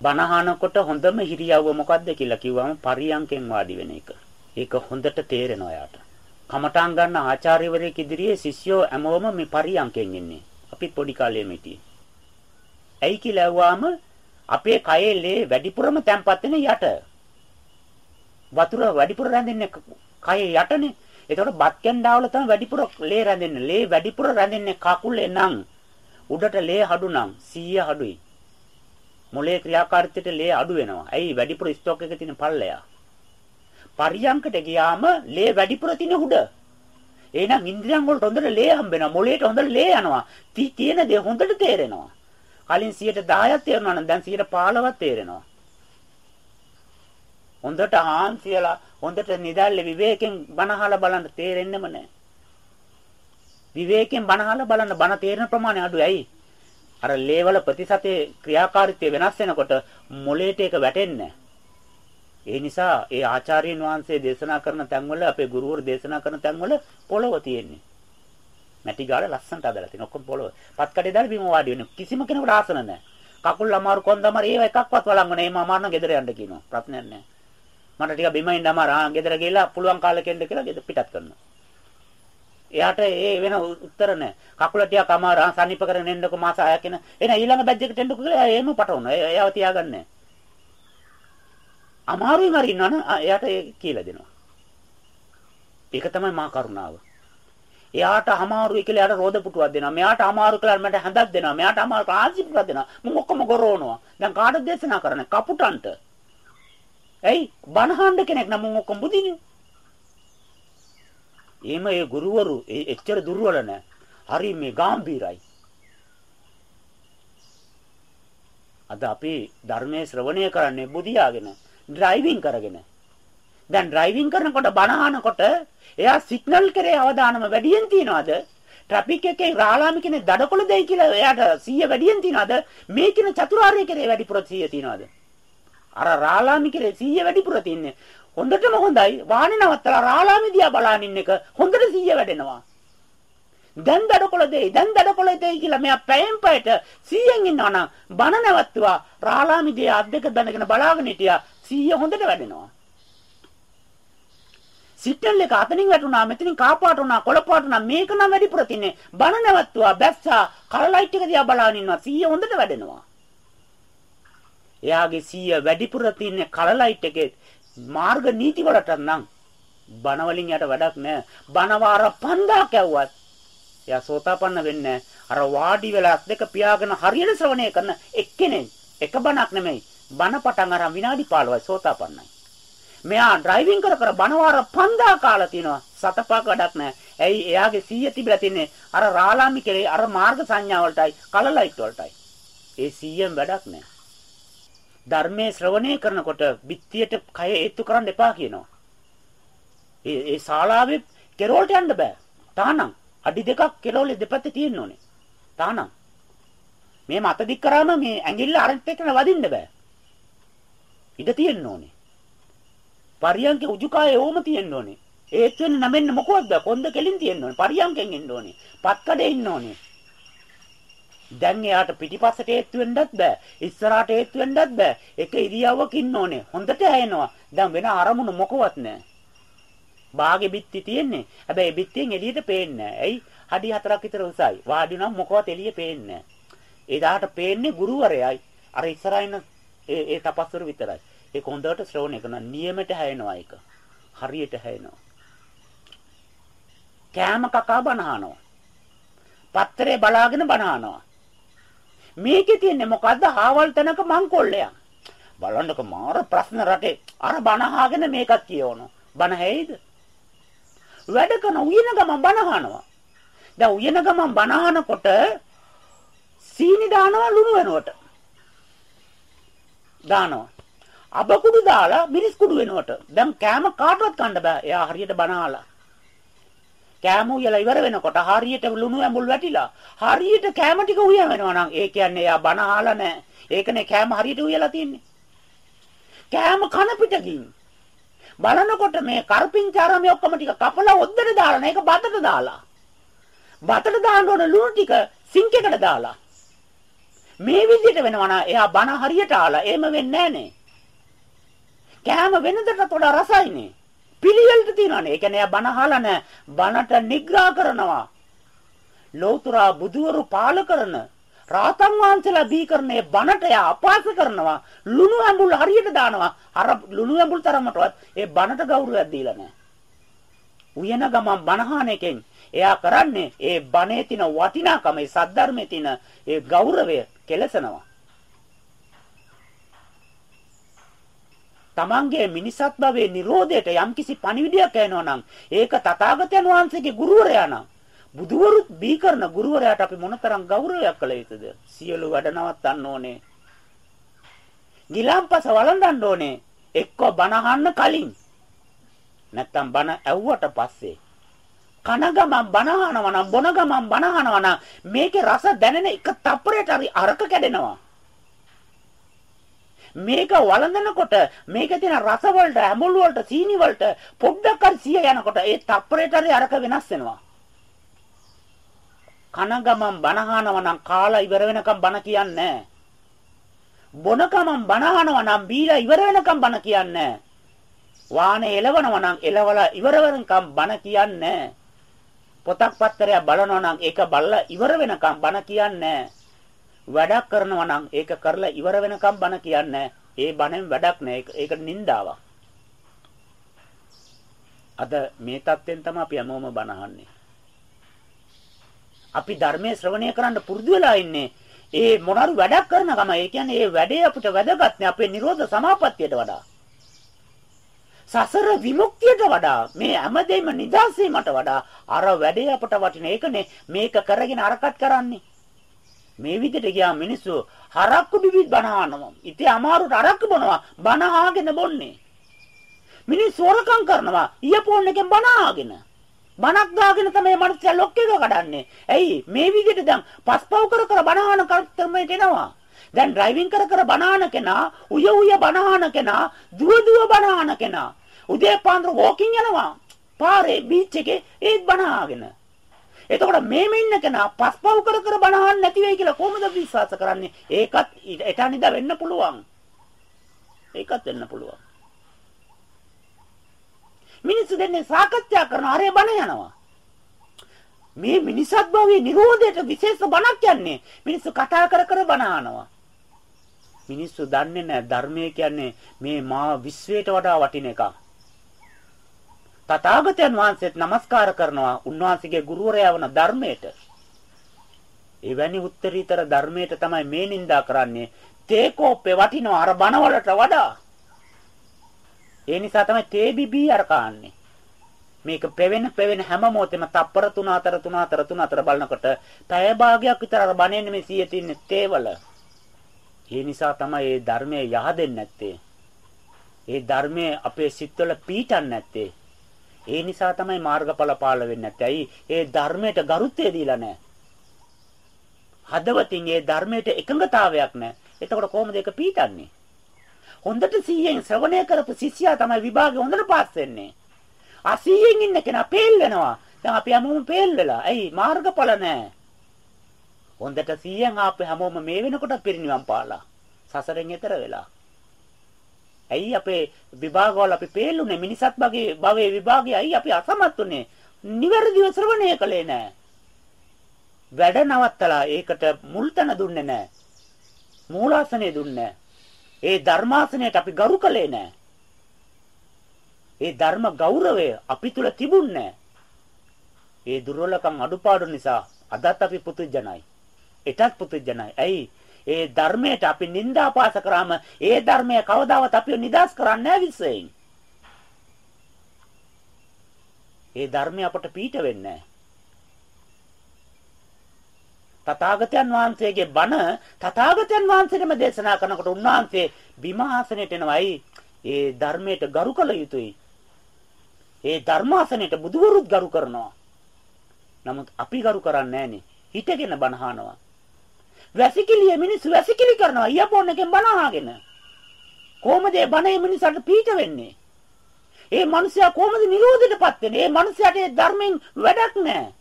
බණහනකොට හොඳම හිරියව්ව මොකද්ද කියලා කිව්වම පරියංකෙන් වාඩි වෙන එක. ඒක හොඳට තේරෙනවා යාට. කමඨාන් ගන්න ආචාර්යවරයෙක් ඉදිරියේ ශිෂ්‍යෝ හැමෝම මේ පරියංකෙන් ඉන්නේ. අපිත් පොඩි කාලේ මෙටියේ. ඇයි කියලා ඇහුවාම අපේ කයේ ලේ වැඩිපුරම තැම්පත් වෙන යට. වතුර වැඩිපුර රැඳෙන්නේ කයේ යටනේ. එතකොට බත් කැන්ඩාවල තමයි වැඩිපුර ලේ රැඳෙන්නේ. ලේ වැඩිපුර රැඳෙන්නේ කකුලේ නම් උඩට ලේ අඩු නම් 100 අඩුයි. මොලේ ක්‍රියාකාරීත්වයට ලේ අඩු වෙනවා. ඇයි වැඩිපුර ස්ටොක් එකේ තියෙන පල්ලයා. පරියංකට ගියාම ලේ වැඩිපුර තියෙන උඩ. එහෙනම් ඉන්ද්‍රියන් වලට හොඳට ලේ හම්බ වෙනවා. මොලේට හොඳට ලේ යනවා. තියෙන දේ හොඳට තේරෙනවා. කලින් 110ක් තේරුණා නම් දැන් 115ක් තේරෙනවා. හොඳට හාන්සියලා හොඳට නිදල්ලේ විවේකයෙන් බනහලා බලන්න තේරෙන්නෙම නැහැ. විවේකයෙන් බනහලා බලන්න බන තේරෙන ප්‍රමාණය අඩුයි. ඇයි? අර ලේවල ප්‍රතිශතයේ ක්‍රියාකාරීත්වය වෙනස් වෙනකොට මොලේට ඒක වැටෙන්නේ ඒ නිසා ඒ ආචාර්යයන් වහන්සේ දේශනා කරන තැන්වල අපේ ගුරුවරු දේශනා කරන තැන්වල පොළව තියෙන්නේ. මැටි ගාල ලස්සනට අදලා තියෙන ඔක්කොම පොළව. පත් කඩේ දාලා බිම වාඩි වෙන කිසිම කෙනෙකුට ආසන නැහැ. කකුල් අමාරු කොන්ද අමාරු ඒව එකක්වත් වළංගු නැහැ. එහම අමාරුන ගෙදර යන්න කියනවා. ප්‍රශ්නයක් නැහැ. මට ටික බිම ඉන්න අමාරු. ආ ගෙදර ගිහලා පුළුවන් කාලෙක එන්න කියලා ගෙදර පිටත් කරනවා. එයාට ඒ වෙන උත්තර නැහැ. කකුල ටිකක් අමාරු. ආ සනීප කරගෙන එන්නකො මාස 6ක් එන. එන ඊළඟ බැජ් එකට එන්නකො කියලා එහෙම පටවනවා. එයාව තියාගන්නේ අමාරුවෙන් හරි ඉන්නවනම් එයාට ඒක කියලා දෙනවා. ඒක තමයි මා කරුණාව. එයාට අමාරුයි කියලා එයාට රෝද පුටුවක් දෙනවා. මෙයාට අමාරු කියලා මට හැඳක් දෙනවා. මෙයාට අමාරු ආසි පුටුවක් දෙනවා. මම ඔක්කොම ගොරවනවා. දැන් කාටද දේශනා කරන්නේ? කපුටන්ට. ඇයි? බනහඬ කෙනෙක් නම් මම ඔක්කොම බුදිනේ. එහෙම ඒ ගුරුවරු එච්චර දුර්වල නැහැ. හරි මේ ගැඹීරයි. අද අපි ධර්මයේ ශ්‍රවණය කරන්නේ බුදියාගෙන, ඩ්‍රයිවිං කරගෙන. දැන් ඩ්‍රයිවිං කරනකොට බණ අහනකොට එයා සිග්නල් කරේ අවධානම වැඩියෙන් තියනවාද? ට්‍රැෆික් එකේ රාලාමි කෙනෙක් දඩකොළ දෙයි කියලා එයාට 100 වැඩියෙන් තියනවාද? මේ කියන චතුරාර්ය කරේ වැඩිපුර 100 තියනවාද? අර රාලාමි කරේ 100 වැඩිපුර තින්නේ. හොඳටම හොඳයි. වාහනේ නවත්තලා රාලාමි දිහා බලන ඉන්න එක හොඳට 100 වැඩෙනවා. දැන් දඩකොළ දෙයි දැන් දඩකොළ දෙයි කියලා මෙයා පැයෙන් පැයට 100න් ඉන්නවනම් බන නැවතුවා රාලාමි දිහා අත් දෙක බැනගෙන බලාගෙන හිටියා 100 හොඳට වැඩෙනවා. සිට්ටල් එක අතනින් වැටුණා මෙතනින් කාපාට වුණා කොළපාට වුණා මේක නම් වැඩිපුර තින්නේ බන නැවතුවා බැස්සා කරලයිට් එක දිහා බලාගෙන ඉන්නවා 100 හොඳට වැඩෙනවා. එයාගේ 100 වැඩිපුර තින්නේ කරලයිට් එකේ මාර්ග නීති වලට නම් බන වලින් යට වැඩක් නැහැ. බන වාර 5000 කැව්වත් එයා සෝතාපන්න වෙන්නේ අර වාඩි වෙලා දෙක පියාගෙන හරියට ශ්‍රවණය කරන එක්කෙනෙක් එක බණක් නෙමෙයි. බන පටන් අරන් විනාඩි 15යි සෝතාපන්නයි. මෙයා ඩ්‍රයිවිං කර කර බන වාර 5000 කාලා තිනවා. සතපක් වැඩක් නැහැ. ඇයි එයාගේ 100 තිබිලා තින්නේ අර රාලාමි කෙරේ අර මාර්ග සංඥා වලටයි කලලයිට් වලටයි. ඒ 100න් වැඩක් නැහැ. ධර්මයේ ශ්‍රවණය කරනකොට බිත්තියට කය ඒත්තු කරන්න එපා කියනවා. ඒ ඒ ශාලාවේ කෙරෝල්ට යන්න බෑ. තානම් අඩි දෙකක් කෙරෝලේ දෙපැත්තේ තියෙන්න ඕනේ. තානම් මේ මත දික් කරාම මේ ඇඟිල්ල අරන් එක්කන වදින්න බෑ. ඉඩ තියෙන්න ඕනේ. පරියන්ක උජුකායේ ඕම තියෙන්න ඕනේ. ඒත් වෙන්න නැමෙන්න මොකවත් බෑ. කොන්ද කෙලින් තියෙන්න ඕනේ. පරියන්කෙන් ඉන්න ඕනේ. පත්කඩේ ඉන්න ඕනේ. දැන් එයාට පිටිපස්සට ඒත්තු වෙන්නත් බෑ. ඉස්සරහට ඒත්තු වෙන්නත් බෑ. එක ඉරියව්වක ඉන්න ඕනේ. හොඳට ඇයෙනවා. දැන් වෙන අරමුණු මොකවත් නැහැ. බාගේ බිත්ති තියෙන්නේ. හැබැයි බිත්තියෙන් එළියට පේන්නේ නැහැ. ඇයි? හඩි හතරක් විතර උසයි. වාඩි නම් මොකවත් එළිය පේන්නේ නැහැ. එදාට පේන්නේ ගුරුවරයයි. අර ඉස්සරහින් ඒ ඒ තපස්වර විතරයි. ඒක හොඳට ශ්‍රවණය කරන නියමයට හැයෙනවා ඒක. හරියට හැයෙනවා. කෑම කකා බනහනවා. පත්‍රේ බලාගෙන බනහනවා. මේකේ තියෙන්නේ මොකද්ද? හාවල් තැනක මංකොල්ලයක්. බලන්නක මාර ප්‍රශ්න රටේ අර බනහාගෙන මේකත් කියවනවා. බන හැයිද? වැඩ කරන උයන ගමන් බනහනවා. දැන් උයන ගමන් බනහනකොට සීනි දානවා ලුණු වෙනවට. දානවා. අබකුඩු දාලා මිරිස් කුඩු වෙනවට. දැන් කෑම කාටවත් කන්න බෑ. එයා හරියට බනහලා. කෑම උයලා ඉවර වෙනකොට හරියට ලුණු ඇඹුල් වැටිලා හරියට කෑම ටික උය වෙනවා නම් ඒ කියන්නේ එයා බන අහලා නැහැ. ඒකනේ කෑම හරියට උයලා තින්නේ. කෑම කන පිටකින් බලනකොට මේ කරපිංචාරම ඔක්කොම ටික කපලා ඔද්දට දාලා නේක බතට දාලා. බතට දාන්න ඕන ලුණු ටික සිංක් එකට දාලා. මේ විදිහට වෙනවා නම් එයා බණ හරියට ආලා එහෙම වෙන්නේ නැහනේ. කෑම වෙනදට වඩා රසයිනේ. පිළිවෙලට තියනවානේ. ඒ කියන්නේ එයා බණ අහලා නැහැ. බණට නිග්‍රහ කරනවා. ලෞතුරා බුදුවරු පාල කරන රාතන් වහන්සේලා දී කරන්නේ බණට එයා අපාස කරනවා. ලුණු ඇඹුල් හරියට දානවා. අර ලුණු ඇඹුල් තරමටවත් ඒ බණට ගෞරවයක් දීලා නැහැ. උයන ගමන් බණහාන එකෙන් එයා කරන්නේ ඒ බණේ තින වටිනාකම ඒ සද්ධර්මයේ තින ඒ ගෞරවය කෙලසනවා. තමන්ගේ මිනිසත් භවයේ Nirodheට යම්කිසි පණිවිඩයක් ඇහෙනවා නම් ඒක තථාගතයන් වහන්සේගේ ගුරුවරයා නම් බුදුවරුත් බී කරන ගුරුවරයාට අපි මොනතරම් ගෞරවයක් කළ යුතුද? සියලු වැඩ නවත්තන්න ඕනේ. ගිලම්පස වළඳන්න ඕනේ. එක්ක බණ අහන්න කලින්. නැත්තම් බණ ඇව්වට පස්සේ කන ගමන් බණ අහනවා නම් බොන ගමන් බණ අහනවා නම් මේකේ රස දැනෙන එක තප්පරයට හරි අරක කැඩෙනවා. මේක වළඳනකොට මේකේ තියෙන රස වලට, ඇඹුල් වලට, සීනි වලට පොඩ්ඩක් හරි සිය යනකොට ඒ තප්පරයට හරි අරක වෙනස් වෙනවා. කන ගමන් බනහනවා නම් කාලා ඉවර වෙනකම් බන කියන්නේ බොන ගමන් බනහනවා නම් බීලා ඉවර වෙනකම් බන කියන්නේ වාහනේ එලවනවා නම් එලවලා ඉවර වෙනකම් බන කියන්නේ පොතක් පත්තරයක් බලනවා නම් ඒක බලලා ඉවර වෙනකම් බන කියන්නේ වැඩක් කරනවා නම් ඒක කරලා ඉවර වෙනකම් බන කියන්නේ ඒ බණෙන් වැඩක් නෑ ඒක නින්දාවක් අද මේ தත්වෙන් තමයි අපි හැමෝම බනහන්නේ අපි ධර්මයේ ශ්‍රවණය කරන්න පුරුදු වෙලා ඉන්නේ. ඒ මොනවාරු වැඩක් කරන ගම. ඒ කියන්නේ ඒ වැඩේ අපිට වැදගත් නේ අපේ නිරෝධ සමාපත්තියට වඩා. සසර විමුක්තියට වඩා මේ හැමදේම නිදාසීමට වඩා අර වැඩේ අපට වටින ඒකනේ මේක කරගෙන අරකට කරන්නේ. මේ විදිහට ගියා මිනිස්සු හරක්කු බිබිත් බනහනවා. ඉතින් අමාරුට අරක්කු බොනවා. බන ආගෙන බොන්නේ. මිනිස්සු හොරකම් කරනවා. ඉයපෝන් එකෙන් බන ආගෙන. බණක් දාගෙන තමයි මනුස්සයා ලොක් එක කඩන්නේ. ඇයි මේ විදිහට දැන් පස්පව් කර කර බණහන ක්‍රමයට එනවා. දැන් ඩ්‍රයිවිං කර කර බණහන කෙනා, උය උය බණහන කෙනා, දුව දුව බණහන කෙනා. උදේ පාන්දර වෝකින් යනවා. පාරේ බීච් එකේ ඒත් බණහගෙන. එතකොට මේම ඉන්න කෙනා පස්පව් කර කර බණහන් නැති වෙයි කියලා කොහොමද විශ්වාස කරන්නේ? ඒකත් එතනින්ද වෙන්න පුළුවන්. ඒකත් වෙන්න පුළුවන්. මිනිස්සු දෙන්නේ සාකච්ඡා කරන අරේ බණ යනවා. මේ මිනිසත් භවයේ නිරෝධයට විශේෂ බණක් යන්නේ. මිනිස්සු කතා කර කර බණ අහනවා. මිනිස්සු දන්නේ නැහැ ධර්මය කියන්නේ මේ මා විශ්වයට වඩා වටින එකක්. තථාගතයන් වහන්සේත් নমස්කාර කරනවා උන්වහන්සේගේ ගුරුවරයා වන ධර්මයට. එවැනි උත්තරීතර ධර්මයට තමයි මේ නින්දා කරන්නේ. තේකෝප්පේ වටිනවා අර බණවලට වඩා. ඒ නිසා තමයි තේ බිබී අර කාන්නේ. මේක පෙවෙන පෙවෙන හැම මොහොතෙම තප්පර 3 4 3 4 3 4 බලනකොට පැය භාගයක් විතර අර බණෙන්නේ මේ 100 තින්නේ තේවල. ඒ නිසා තමයි මේ ධර්මයේ යහදෙන්නේ නැත්තේ. ඒ ධර්මයේ අපේ සිත්වල පීඩන්නේ නැත්තේ. ඒ නිසා තමයි මාර්ගඵල පාල වෙන්නේ නැත්තේ. ඇයි? ඒ ධර්මයට ගරුත්වය දීලා නැහැ. හදවතින් ඒ ධර්මයට එකඟතාවයක් නැහැ. එතකොට කොහොමද ඒක පීඩන්නේ? හොඳට 100න් ශ්‍රවණය කරපු ශිෂ්‍යයා තමයි විභාගේ හොඳට පාස් වෙන්නේ. ආ 100න් ඉන්න කෙනා පේල් වෙනවා. දැන් අපි හැමෝම පේල් වෙලා. ඇයි මාර්ගඵල නැහැ. හොඳට 100න් ආපේ හැමෝම මේ වෙනකොට පිරිනිවන් පාලා. සසරෙන් එතර වෙලා. ඇයි අපේ විභාගවල අපි පේල්ුනේ මිනිසත් භවයේ භවයේ විභාගය ඇයි අපි අසමත් උනේ? නිවැරදිව ශ්‍රවණය කළේ නැහැ. වැඩ නවත්තලා ඒකට මුල්තන දුන්නේ නැහැ. මූලාසනේ දුන්නේ නැහැ. ඒ ධර්මාසනයට අපි ගරු කළේ නැහැ. ඒ ධර්ම ගෞරවය අපි තුල තිබුණේ ඒ දුර්වලකම් අඩුපාඩු නිසා අදත් අපි පුදුජනයි. එටත් පුදුජනයි. ඇයි? ඒ ධර්මයට අපි නිന്ദාපාස කරාම ඒ ධර්මය කවදාවත් අපිව නිදාස් කරන්නේ නැහැ විශ්වයෙන්. ඒ ධර්මය අපට පීඩ වෙන්නේ නැහැ. තථාගතයන් වහන්සේගේ බණ තථාගතයන් වහන්සේටම දේශනා කරනකොට උන්වහන්සේ බිමාසනයට එනවයි ඒ ධර්මයට ගරු කළ යුතුයි. ඒ ධර්මාසනයට බුදුවරුත් ගරු කරනවා. නමුත් අපි ගරු කරන්නේ නැහනේ. හිතගෙන බණ අහනවා. වැසිකිළිය මිනිස්සු වැසිකිලි කරනවා. ඊයපොන් එකෙන් බණ අහගෙන. කොහොමද මේ බණ මේ මිනිසාට පීඩ වෙන්නේ? ඒ මිනිසයා කොහොමද නිරෝධයටපත් වෙන්නේ? ඒ මිනිසයාට ධර්මයෙන් වැඩක් නැහැ.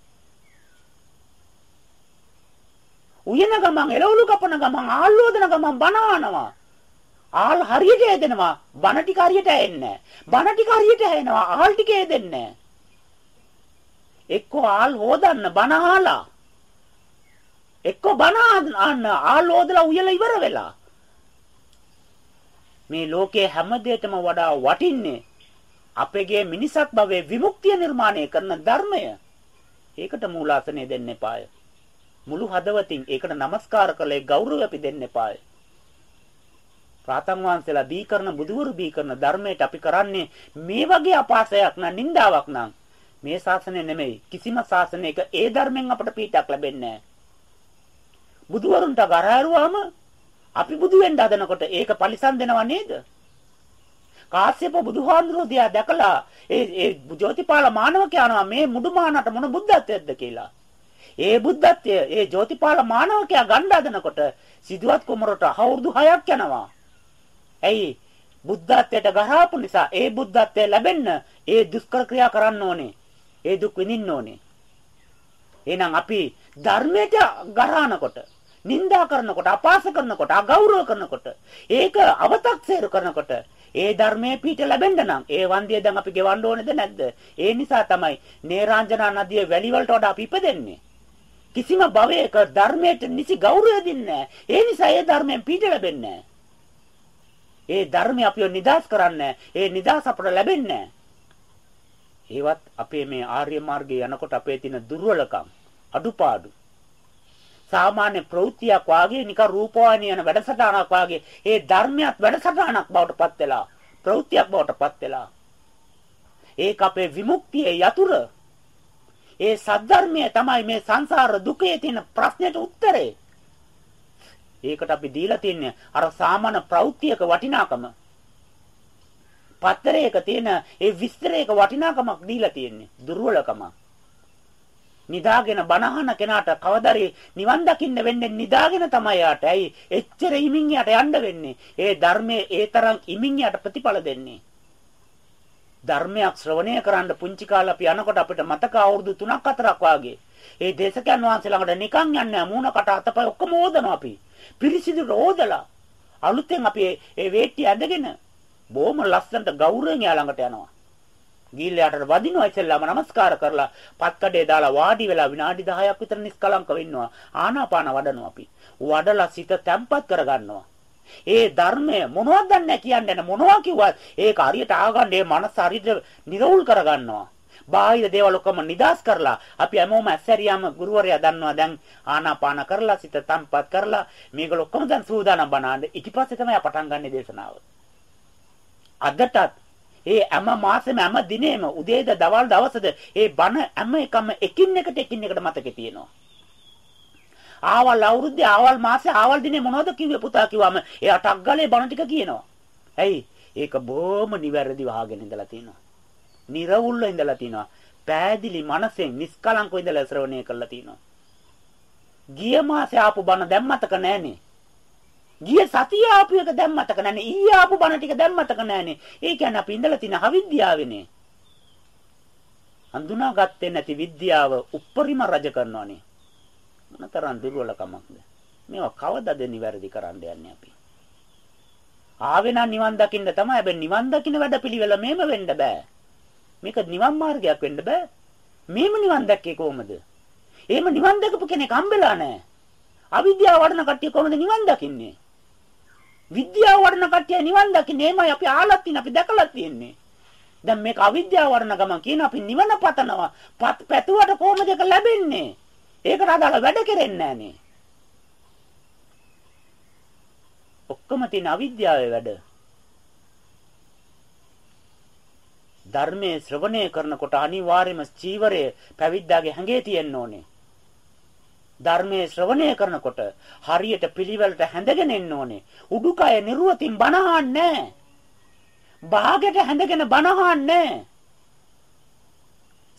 උයන ගමන් එළවලු කපන ගමන් ආල්ලෝදන ගමන් බනවනවා. ආල් හරියට ඇදෙනවා. බන ටික හරියට ඇෙන්නේ බන ටික හරියට ඇෙනවා. ආල් ටික ඇදෙන්නේ එක්කෝ ආල් හොදන්න බන ආලා. එක්කෝ බන අන්න ආල් හොදලා උයලා ඉවර වෙලා. මේ ලෝකයේ හැම දෙයකම වඩා වටින්නේ අපගේ මිනිසක් භවයේ විමුක්තිය නිර්මාණය කරන ධර්මය. ඒකට මූලාසනය දෙන්න එපාය. මුළු හදවතින් ඒකට নমස්කාර කරලා ගෞරවය අපි දෙන්න එපාය. රාතන් වහන්සේලා දී කරන බුදුවරු දී කරන ධර්මයට අපි කරන්නේ මේ වගේ අපාසයක් නම් නින්දාවක් නම් මේ ශාසනය නෙමෙයි කිසිම ශාසනයක ඒ ධර්මෙන් අපට පීඩක් ලැබෙන්නේ නැහැ. බුදුවරුන්ට ගරහරුවාම අපි බුදු වෙන්න හදනකොට ඒක පරිසම් දෙනව නේද? කාශ්‍යප බුදුහාඳුරෝ දිහා දැකලා ඒ ඒ ජෝතිපාල මානවකයානවා මේ මුඩුමානට මොන බුද්ධත්වයක්ද කියලා. ඒ බුද්ධත්වය ඒ ජෝතිපාල මානවකයා ගන්න හදනකොට සිදුවත් කුමරට අවුරුදු 6ක් යනවා. ඇයි? බුද්ධත්වයට ගහාපු නිසා ඒ බුද්ධත්වය ලැබෙන්න ඒ දුෂ්කර ක්‍රියා කරන්න ඕනේ. ඒ දුක් විඳින්න ඕනේ. එහෙනම් අපි ධර්මයට ගරහනකොට නින්දා කරනකොට අපහාස කරනකොට අගෞරව කරනකොට ඒක අවතක්සේරු කරනකොට ඒ ධර්මයේ පිට ලැබෙන්න නම් ඒ වන්දිය දැන් අපි ගෙවන්න ඕනේද නැද්ද? ඒ නිසා තමයි නේරාංජනා නදියේ වැලි වලට වඩා අපි ඉපදෙන්නේ. කිසිම භවයක ධර්මයට නිසි ගෞරවය දෙන්නේ ඒ නිසා ඒ ධර්මයෙන් පිට ලැබෙන්නේ ඒ ධර්මය අපිව නිදාස් කරන්නේ ඒ නිදාස් අපට ලැබෙන්නේ ඒවත් අපේ මේ ආර්ය මාර්ගයේ යනකොට අපේ තියෙන දුර්වලකම් අඩුපාඩු සාමාන්‍ය ප්‍රවෘත්තියක් වාගේ නිකන් රූපවාහිනිය යන වැඩසටහනක් වාගේ ඒ ධර්මයක් වැඩසටහනක් බවට පත් වෙලා ප්‍රවෘත්තියක් බවට පත් වෙලා ඒක අපේ විමුක්තියේ යතුරු ඒ සද්ධර්මය තමයි මේ සංසාර දුකේ තියෙන ප්‍රශ්නෙට උත්තරේ. ඒකට අපි දීලා තින්නේ අර සාමාන්‍ය ප්‍රවෘත්තියක වටිනාකම. පත්තරයක තියෙන ඒ විස්තරයක වටිනාකමක් දීලා තියෙන්නේ. දුර්වලකම. නිදාගෙන බනහන කෙනාට කවදාරි නිවන් දකින්න වෙන්නේ නිදාගෙන තමයි යාට. ඇයි? එච්චර ඉමින් යට යන්න වෙන්නේ. ඒ ධර්මයේ ඒ තරම් ඉමින් යට ප්‍රතිඵල දෙන්නේ. ධර්මයක් ශ්‍රවණය කරන්න පුංචි කාලේ අපි යනකොට අපිට මතක අවුරුදු 3ක් 4ක් වාගේ ඒ දේශකයන් වහන්සේ ළඟට නිකන් යන්නේ මූණකට අතපය ඔක්කොම ඕදනවා අපි පිරිසිදු රෝදලා අලුතෙන් අපි ඒ වේට්ටි ඇඳගෙන බොහොම ලස්සනට ගෞරවයෙන් යා ළඟට යනවා ගිහිල්ලාට වදිනවා. ඉස්සෙල්ලාම নমස්කාර කරලා පත්කඩේ දාලා වාඩි වෙලා විනාඩි 10ක් විතර නිස්කලංක වෙන්නවා. ආනාපාන වඩනවා අපි. වඩලා සිත තැම්පත් කරගන්නවා. ඒ ධර්මය මොනවද දන්නේ කියන්නේ මොනවා කිව්වත් ඒක හරියට ආගන්න ඒ මනස හරියට නිරවුල් කරගන්නවා. බාහිර දේවල් ඔක්කොම නිදාස් කරලා අපි හැමෝම ඇස්සරියාම ගුරුවරයා දන්නවා. දැන් ආනාපාන කරලා සිත තම්පත් කරලා මේගොල්ලෝ ඔක්කොම දැන් සූදානම් බනන්න ඊට පස්සේ තමයි පටන් ගන්න දේශනාව. අදටත් ඒ හැම මාසෙම හැම දිනෙම උදේද දවල් දවසද ඒ බණ හැම එකම එකින් එකට එකින් එකට මතකේ තියෙනවා. ආවල් අවුරුද්දේ ආවල් මාසේ ආවල් දිනේ මොනවද කිව්වේ පුතා කිව්වම එයා ටක් ගාලේ බණ ටික කියනවා. ඇයි? ඒක බොහොම නිවැරදි වහගෙන ඉඳලා තිනවා. නිර්වුල්ව ඉඳලා තිනවා. පෑදිලි මනසෙන් නිස්කලංකව ඉඳලා ශ්‍රවණය කරලා තිනවා. ගිය මාසේ ආපු බණ දැන් මතක නැහනේ. ගිය සතිය ආපු එක දැන් මතක නැහනේ. ඊයේ ආපු බණ ටික දැන් මතක නැහනේ. ඒ කියන්නේ අපි ඉඳලා තින අවිද්‍යාවනේ. හඳුනාගත්තේ නැති විද්‍යාව උප්පරිම රජ කරනවානේ. මොනතරම් දුර්වලකමක්ද මේවා කවදද නිවැරදි කරන්න යන්නේ අපි ආවේ නම් නිවන් දකින්න තමයි හැබැයි නිවන් දකින්න වැඩපිළිවෙල මේම වෙන්න බෑ මේක නිවන් මාර්ගයක් වෙන්න බෑ මේම නිවන් දැක්කේ කොහමද එහෙම නිවන් දැකපු කෙනෙක් හම්බෙලා නැහැ අවිද්‍යාව වඩන කට්ටිය කොහොමද නිවන් දකින්නේ විද්‍යාව වඩන කට්ටිය නිවන් දකින්නේ එහෙමයි අපි ආලත් තියෙන අපි දැකලා තියෙන්නේ දැන් මේක අවිද්‍යාව වඩන ගමන් කියන අපි නිවන පතනවා පැතුවට කොහොමද ඒක ලැබෙන්නේ ඒකට අදාළ වැඩ කෙරෙන්නේ නැහනේ. ඔක්කොම තියෙන අවිද්‍යාවේ වැඩ. ධර්මයේ ශ්‍රවණය කරනකොට අනිවාර්යයෙන්ම චීවරය පැවිද්දාගේ හැඟේ තියෙන්න ඕනේ. ධර්මයේ ශ්‍රවණය කරනකොට හරියට පිළිවෙලට හැඳගෙන එන්න ඕනේ. උඩුකය නිර්වතින් බනහන්නේ නැහැ. බාගෙට හැඳගෙන බනහන්නේ නැහැ.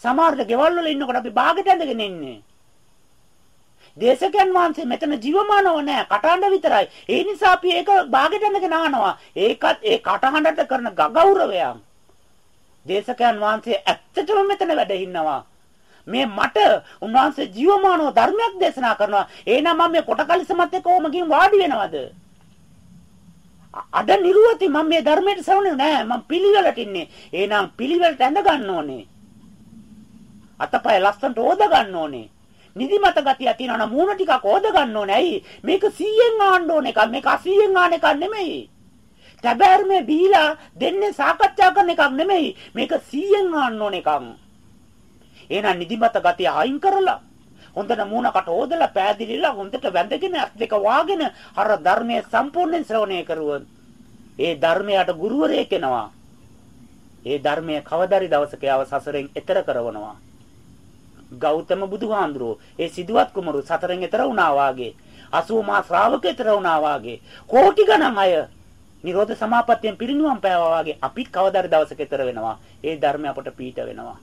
සමහරට ගෙවල් වල ඉන්නකොට අපි බාගෙට හැඳගෙන ඉන්නේ. දේශකයන් වහන්සේ මෙතන ජීවමානව නැහැ කටහඬ විතරයි. ඒ නිසා අපි ඒක ਬਾගෙට යනගෙන අහනවා. ඒකත් ඒ කටහඬට කරන ගගෞරවයක්. දේශකයන් වහන්සේ ඇත්තටම මෙතන වැඩ ඉන්නවා. මේ මට උන්වහන්සේ ජීවමානව ධර්මයක් දේශනා කරනවා. එහෙනම් මම මේ කොටකලිසමත් එක්ක ඕම ගින් වාඩි වෙනවද? අද නිර්වති මම මේ ධර්මයට සවන්නේ නෑ. මම පිළිවෙලට ඉන්නේ. එහෙනම් පිළිවෙලට ඇඳ ගන්න ඕනේ. අතපය ලස්සනට ඕද ගන්න ඕනේ. නිදිමත ගතිය තියෙනවා නම් මූණ ටිකක් ඕද ගන්න ඕනේ. ඇයි? මේක 100ෙන් ආන්න ඕන එකක්. මේක 80ෙන් ආන එකක් නෙමෙයි. තැබෑරුමේ බීලා දෙන්නේ සාකච්ඡා කරන එකක් නෙමෙයි. මේක 100ෙන් ආන්න ඕන එකක්. එහෙනම් නිදිමත ගතිය අයින් කරලා හොඳට මූණකට ඕදලා පෑදිලිලා හොඳට වැඳගෙන අත් දෙක වාගෙන අර ධර්මයේ සම්පූර්ණයෙන් ශ්‍රවණය කරුවොත් ඒ ධර්මයට ගුරුවරයෙක් එනවා. ඒ ධර්මයේ කවදාරි දවසක යව සසරෙන් එතර කරවනවා. ගෞතම බුදුහාඳුරෝ ඒ සිදුවත් කුමරු සතරෙන් එතර වුණා වාගේ 80 මා ශ්‍රාවක එතර වුණා වාගේ කෝටි ගණන් අය නිරෝධ සමාපත්තියෙන් පිරිනුවම් පෑවා වාගේ අපිත් කවදාද දවසක එතර වෙනවා ඒ ධර්මය අපට පීඨ වෙනවා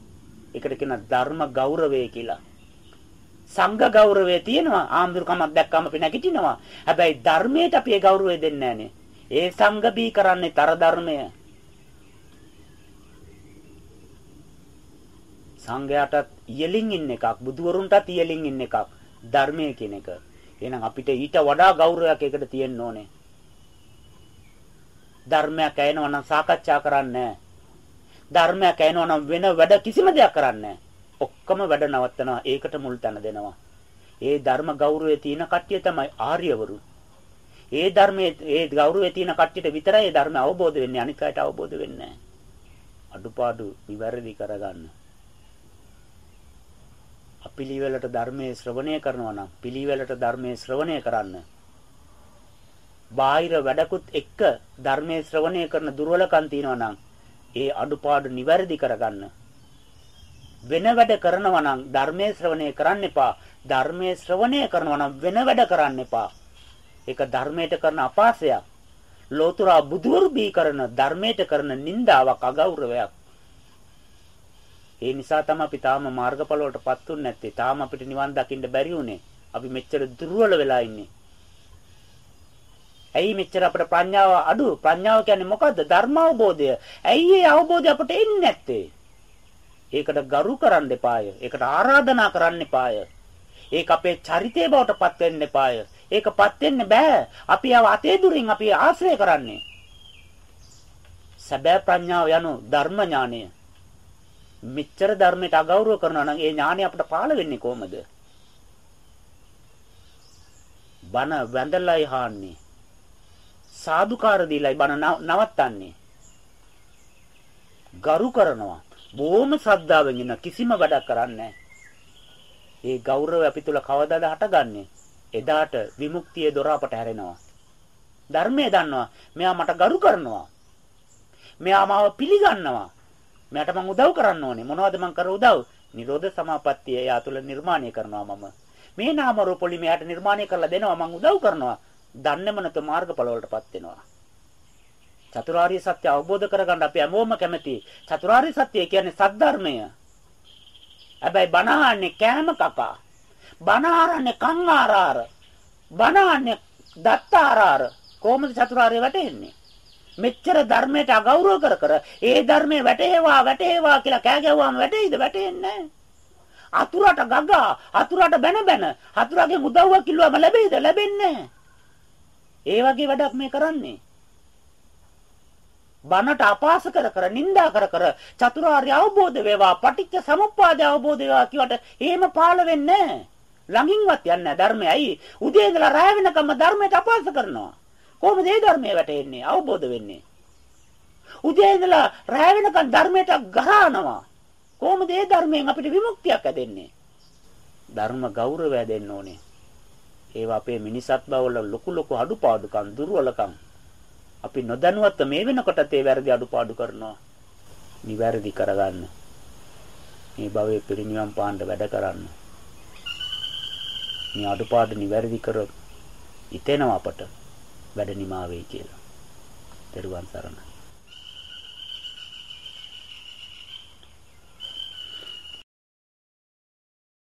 ඒකට කියන ධර්ම ගෞරවය කියලා. සංඝ ගෞරවය තියෙනවා. ආම්දුරකමක් දැක්කම අපි නැගිටිනවා. හැබැයි ධර්මයට අපි ඒ ගෞරවය දෙන්නේ ඒ සංඝ බී කරන්නේ තර ධර්මය. සංඝයාටත් ඉයලින් ඉන්න එකක් බුදුවරුන්ටත් ඉයලින් ඉන්න එකක් ධර්මය කියන එක. එහෙනම් අපිට ඊට වඩා ගෞරවයක් ඒකට තියෙන්න ඕනේ. ධර්මයක් ඇයෙනවා නම් සාකච්ඡා කරන්නේ ධර්මයක් ඇයෙනවා නම් වෙන වැඩ කිසිම දෙයක් කරන්නේ ඔක්කොම වැඩ නවත්තනවා ඒකට මුල් තැන දෙනවා. ඒ ධර්ම ගෞරවයේ තියෙන කට්ටිය තමයි ආර්යවරු. ඒ ධර්මයේ ඒ ගෞරවයේ තියෙන කට්ටියට විතරයි ඒ ධර්ම අවබෝධ වෙන්නේ අනිත් අයට අවබෝධ වෙන්නේ නැහැ. අඩුපාඩු නිවැරදි කරගන්න. පිළිවෙලට ධර්මයේ ශ්‍රවණය කරනවා නම් පිළිවෙලට ධර්මයේ ශ්‍රවණය කරන්න. බාහිර වැඩකුත් එක්ක ධර්මයේ ශ්‍රවණය කරන දුර්වලකම් තියෙනවා නම් ඒ අඩුපාඩු නිවැරදි කරගන්න. වෙන වැඩ කරනවා නම් ධර්මයේ ශ්‍රවණය කරන්න එපා. ධර්මයේ ශ්‍රවණය කරනවා නම් වෙන වැඩ කරන්න එපා. ඒක ධර්මයට කරන අපාසයක්. ලෝතුරා බුදුවරු බී කරන ධර්මයට කරන නින්දාවක් අගෞරවයක්. ඒ නිසා තමයි අපි තාම මාර්ගඵල වලටපත් උන්නේ නැත්තේ. තාම අපිට නිවන් දකින්න බැරි උනේ. අපි මෙච්චර දුර්වල වෙලා ඉන්නේ. ඇයි මෙච්චර අපිට ප්‍රඥාව අඩු? ප්‍රඥාව කියන්නේ මොකද්ද? ධර්ම අවබෝධය. ඇයි ඒ අවබෝධය අපිට එන්නේ නැත්තේ? ඒකට ගරු කරන්න එපාය. ඒකට ආරාධනා කරන්න එපාය. ඒක අපේ චරිතය බවට පත් වෙන්න එපාය. ඒකපත් වෙන්න බෑ. අපි ආව අතේ දුරින් අපි ආශ්‍රය කරන්නේ. සැබෑ ප්‍රඥාව යනු ධර්ම ඥානය. මෙච්චර ධර්මයට අගෞරව කරනවා නම් ඒ ඥාණය අපිට පාළ වෙන්නේ කොහමද? බන වැඳලයි හාන්නේ. සාදුකාර දීලයි බන නවත්තන්නේ. ගරු කරනවා. බොහොම ශ්‍රද්ධාවෙන් ඉන්න කිසිම වැඩක් කරන්නේ ඒ ගෞරවය අපි තුල කවදාද හටගන්නේ? එදාට විමුක්තියේ දොර අපට හැරෙනවා. ධර්මයේ දන්නවා. මෙයා මට ගරු කරනවා. මෙයා මාව පිළිගන්නවා. මෙයාට මං උදව් කරන්න ඕනේ. මොනවද මං කර උදව්? නිරෝධ සමාපත්තිය එයා තුළ නිර්මාණය කරනවා මම. මේ නාම රූප වලින් මෙයාට නිර්මාණය කරලා දෙනවා මං උදව් කරනවා. දන්නේම නැත මාර්ගඵල වලටපත් වෙනවා. චතුරාර්ය සත්‍ය අවබෝධ කරගන්න අපි හැමෝම කැමති. චතුරාර්ය සත්‍ය කියන්නේ සද්ධර්මය. හැබැයි බණහන්නේ කෑම කකා. බණහරන්නේ කන් ආරාර. බණහන්නේ දත්ත ආරාර. කොහොමද චතුරාර්ය වැටෙන්නේ? මෙච්චර ධර්මයට අගෞරව කර කර ඒ ධර්මයේ වැටේවා වැටේවා කියලා කෑ ගැව්වාම වැටෙයිද වැටෙන්නේ අතුරට ගගා අතුරට බැන බැන අතුරගේ උදව්වක් කිල්ලුවම ලැබෙයිද ලැබෙන්නේ ඒ වගේ වැඩක් මේ කරන්නේ බනට අපාස කර කර නිඳා කර කර චතුරාර්ය අවබෝධ වේවා පටිච්ච සමුප්පාද අවබෝධ වේවා කියවට එහෙම පාළ වෙන්නේ ළඟින්වත් යන්නේ ධර්මයයි උදේ ඉඳලා රැ වෙනකම් ධර්මයට අපාස කරනවා කොහොමද ඒ ධර්මයේ වැටෙන්නේ අවබෝධ වෙන්නේ? උදේ ඉඳලා රැ වෙනකන් ධර්මයට ගහනවා. කොහොමද ඒ ධර්මයෙන් අපිට විමුක්තියක් ඇදෙන්නේ? ධර්ම ගෞරවය දෙන්න ඕනේ. ඒවා අපේ මිනිසත් බවවල ලොකු ලොකු අඩුපාඩුකම් දුර්වලකම් අපි නොදැනුවත්ව මේ වෙනකොටත් ඒ වැරදි අඩුපාඩු කරනවා. නිවැරදි කරගන්න. මේ භවයේ පිරිනිවන් පාන්න වැඩ කරන්න. මේ අඩුපාඩු නිවැරදි කර ඉතෙනවා අපට. වැඩ නිමා වෙයි කියලා. දරුවන් සරණයි